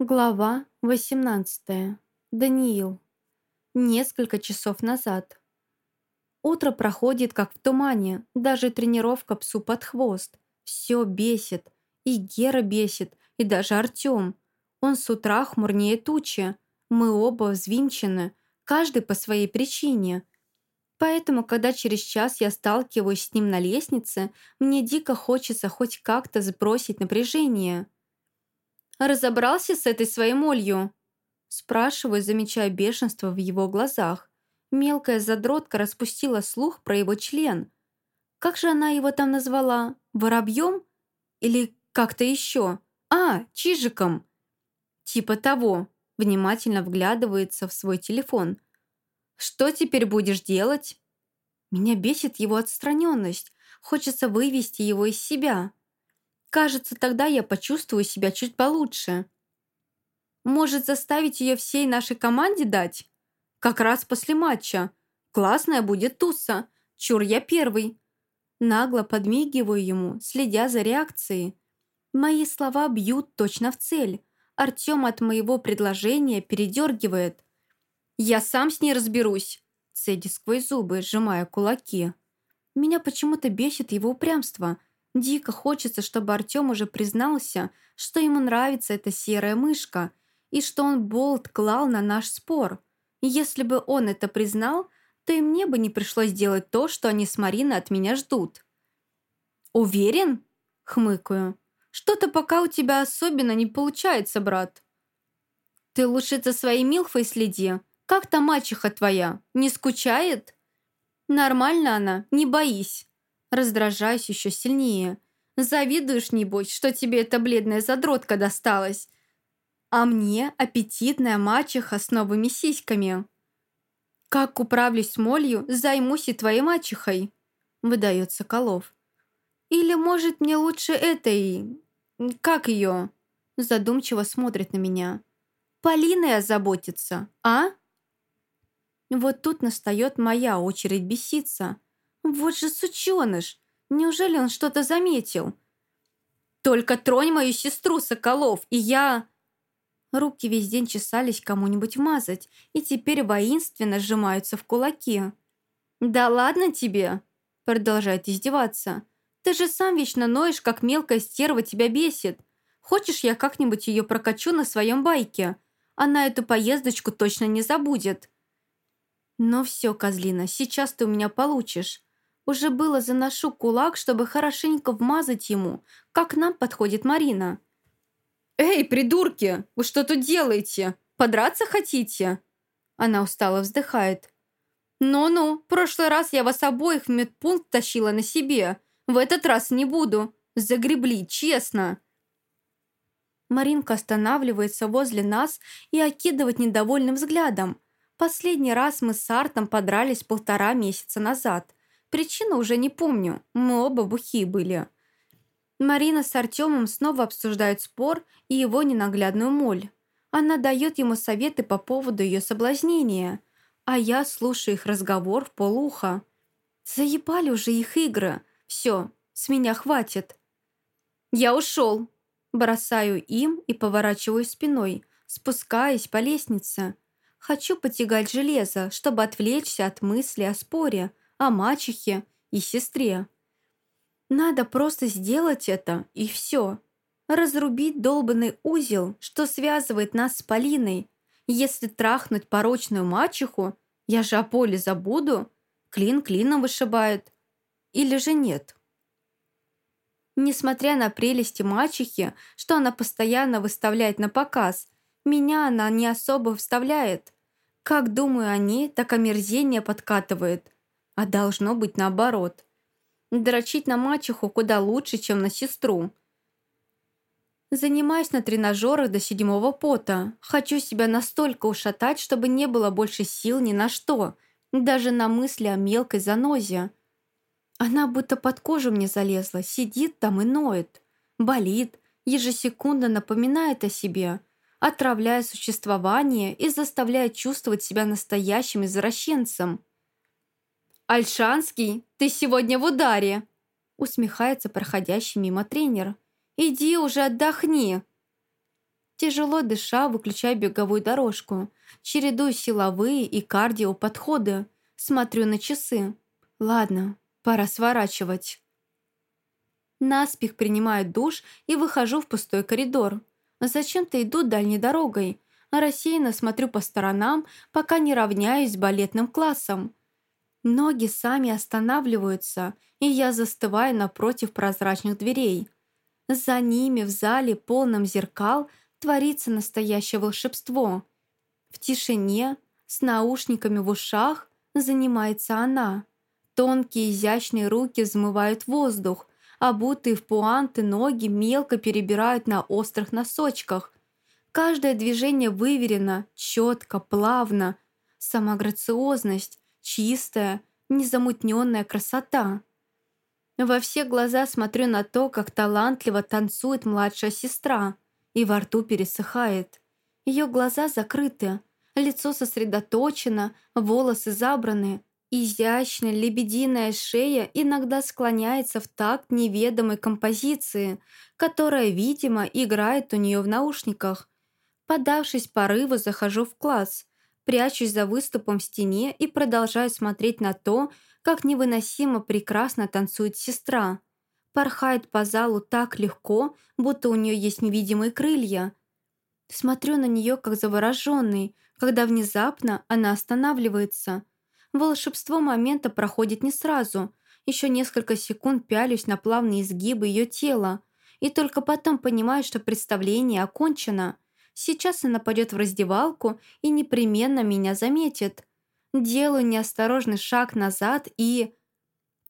Глава 18. Даниил. Несколько часов назад. Утро проходит как в тумане, даже тренировка псу под хвост. Все бесит. И Гера бесит, и даже Артем. Он с утра хмурнее тучи. Мы оба взвинчены, каждый по своей причине. Поэтому, когда через час я сталкиваюсь с ним на лестнице, мне дико хочется хоть как-то сбросить напряжение – разобрался с этой своей молью?» Спрашиваю, замечая бешенство в его глазах. Мелкая задротка распустила слух про его член. Как же она его там назвала? Воробьем? Или как-то еще? А, чижиком. Типа того. Внимательно вглядывается в свой телефон. Что теперь будешь делать? Меня бесит его отстраненность. Хочется вывести его из себя. Кажется, тогда я почувствую себя чуть получше. Может, заставить ее всей нашей команде дать? Как раз после матча. Классная будет туса. Чур я первый. Нагло подмигиваю ему, следя за реакцией. Мои слова бьют точно в цель. Артем от моего предложения передергивает. «Я сам с ней разберусь», цеди сквозь зубы, сжимая кулаки. Меня почему-то бесит его упрямство – Дико хочется, чтобы Артем уже признался, что ему нравится эта серая мышка и что он болт клал на наш спор. если бы он это признал, то и мне бы не пришлось делать то, что они с Мариной от меня ждут. «Уверен?» — хмыкаю. «Что-то пока у тебя особенно не получается, брат». «Ты лучше за своей Милфой следи. Как там мачеха твоя? Не скучает?» «Нормально она, не боись». Раздражаюсь еще сильнее. Завидуешь, небось, что тебе эта бледная задротка досталась. А мне аппетитная мачеха с новыми сиськами. Как управлюсь молью, займусь и твоей мачехой, выдает Соколов. Или, может, мне лучше этой... Как ее? Задумчиво смотрит на меня. Полиной озаботиться, а? Вот тут настает моя очередь беситься. Вот же сученыш! Неужели он что-то заметил? Только тронь мою сестру, Соколов, и я... Руки весь день чесались кому-нибудь вмазать, и теперь воинственно сжимаются в кулаки. «Да ладно тебе!» Продолжает издеваться. «Ты же сам вечно ноешь, как мелкая стерва тебя бесит. Хочешь, я как-нибудь ее прокачу на своем байке? Она эту поездочку точно не забудет». «Ну все, козлина, сейчас ты у меня получишь. Уже было заношу кулак, чтобы хорошенько вмазать ему, как нам подходит Марина. «Эй, придурки, вы что тут делаете? Подраться хотите?» Она устало вздыхает. «Ну-ну, прошлый раз я вас обоих в медпункт тащила на себе. В этот раз не буду. Загребли, честно». Маринка останавливается возле нас и окидывает недовольным взглядом. Последний раз мы с Артом подрались полтора месяца назад. Причину уже не помню, мы оба бухие были. Марина с Артемом снова обсуждают спор и его ненаглядную моль. Она дает ему советы по поводу ее соблазнения, а я слушаю их разговор в полуха. Заебали уже их игры. Все, с меня хватит. Я ушел. Бросаю им и поворачиваю спиной, спускаясь по лестнице. Хочу потягать железо, чтобы отвлечься от мысли о споре, о мачехе и сестре. Надо просто сделать это, и все. Разрубить долбанный узел, что связывает нас с Полиной. Если трахнуть порочную мачеху, я же о поле забуду, клин клином вышибает. Или же нет? Несмотря на прелести мачехи, что она постоянно выставляет на показ, меня она не особо вставляет. Как думаю о ней, так омерзение подкатывает – а должно быть наоборот. Дрочить на мачеху куда лучше, чем на сестру. Занимаюсь на тренажерах до седьмого пота. Хочу себя настолько ушатать, чтобы не было больше сил ни на что. Даже на мысли о мелкой занозе. Она будто под кожу мне залезла, сидит там и ноет. Болит, ежесекундно напоминает о себе, отравляя существование и заставляя чувствовать себя настоящим извращенцем. «Альшанский, ты сегодня в ударе!» Усмехается проходящий мимо тренер. «Иди уже отдохни!» Тяжело дыша, выключаю беговую дорожку. Чередую силовые и кардио подходы. Смотрю на часы. Ладно, пора сворачивать. Наспех принимаю душ и выхожу в пустой коридор. Зачем-то иду дальней дорогой, рассеянно смотрю по сторонам, пока не равняюсь балетным классом. Ноги сами останавливаются, и я застываю напротив прозрачных дверей. За ними в зале, полном зеркал, творится настоящее волшебство. В тишине, с наушниками в ушах, занимается она. Тонкие изящные руки взмывают воздух, обутые в пуанты ноги мелко перебирают на острых носочках. Каждое движение выверено, четко, плавно. Сама грациозность, чистая, незамутненная красота. Во все глаза смотрю на то, как талантливо танцует младшая сестра, и во рту пересыхает. Ее глаза закрыты, лицо сосредоточено, волосы забраны, изящная лебединая шея иногда склоняется в такт неведомой композиции, которая, видимо, играет у нее в наушниках. Подавшись порыву, захожу в класс, прячусь за выступом в стене и продолжаю смотреть на то, как невыносимо прекрасно танцует сестра. Порхает по залу так легко, будто у нее есть невидимые крылья. Смотрю на нее как завороженный, когда внезапно она останавливается. Волшебство момента проходит не сразу. Еще несколько секунд пялюсь на плавные изгибы ее тела. И только потом понимаю, что представление окончено. Сейчас она пойдет в раздевалку и непременно меня заметит. Делаю неосторожный шаг назад и...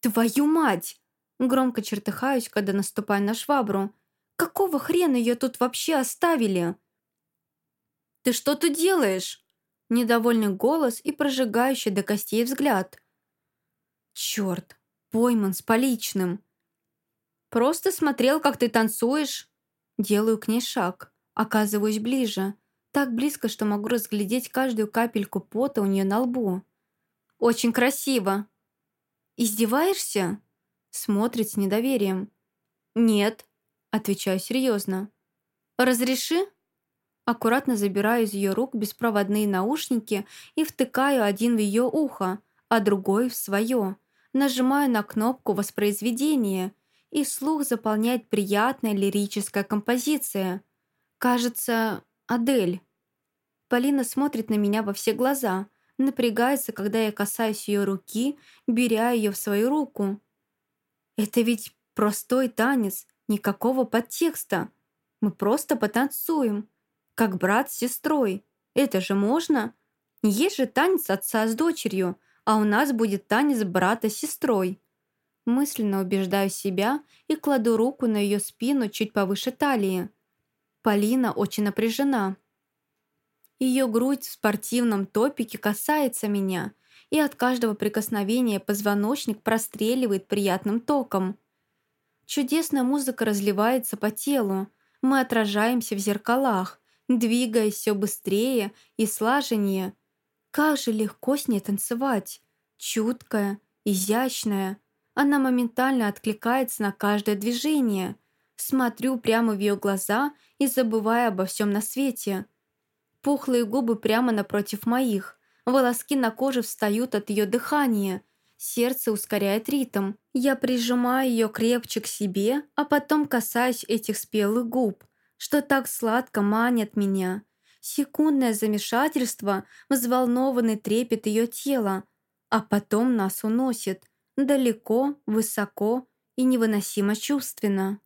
«Твою мать!» Громко чертыхаюсь, когда наступаю на швабру. «Какого хрена ее тут вообще оставили?» «Ты что тут делаешь?» Недовольный голос и прожигающий до костей взгляд. «Черт, пойман с поличным!» «Просто смотрел, как ты танцуешь!» Делаю к ней шаг, оказываюсь ближе так близко, что могу разглядеть каждую капельку пота у нее на лбу. «Очень красиво!» «Издеваешься?» Смотрит с недоверием. «Нет», отвечаю серьезно. «Разреши?» Аккуратно забираю из ее рук беспроводные наушники и втыкаю один в ее ухо, а другой в свое. Нажимаю на кнопку воспроизведения, и слух заполняет приятная лирическая композиция. Кажется, Адель. Полина смотрит на меня во все глаза, напрягается, когда я касаюсь ее руки, беря ее в свою руку. Это ведь простой танец, никакого подтекста. Мы просто потанцуем, как брат с сестрой. Это же можно? Есть же танец отца с дочерью, а у нас будет танец брата с сестрой. Мысленно убеждаю себя и кладу руку на ее спину чуть повыше талии. Полина очень напряжена. Ее грудь в спортивном топике касается меня, и от каждого прикосновения позвоночник простреливает приятным током. Чудесная музыка разливается по телу, мы отражаемся в зеркалах, двигаясь все быстрее и слаженнее. Как же легко с ней танцевать! Чуткая, изящная. Она моментально откликается на каждое движение – Смотрю прямо в ее глаза и забываю обо всем на свете. Пухлые губы прямо напротив моих. Волоски на коже встают от ее дыхания. Сердце ускоряет ритм. Я прижимаю ее крепче к себе, а потом касаюсь этих спелых губ, что так сладко манят меня. Секундное замешательство, взволнованный трепет ее тела, а потом нас уносит. Далеко, высоко и невыносимо чувственно.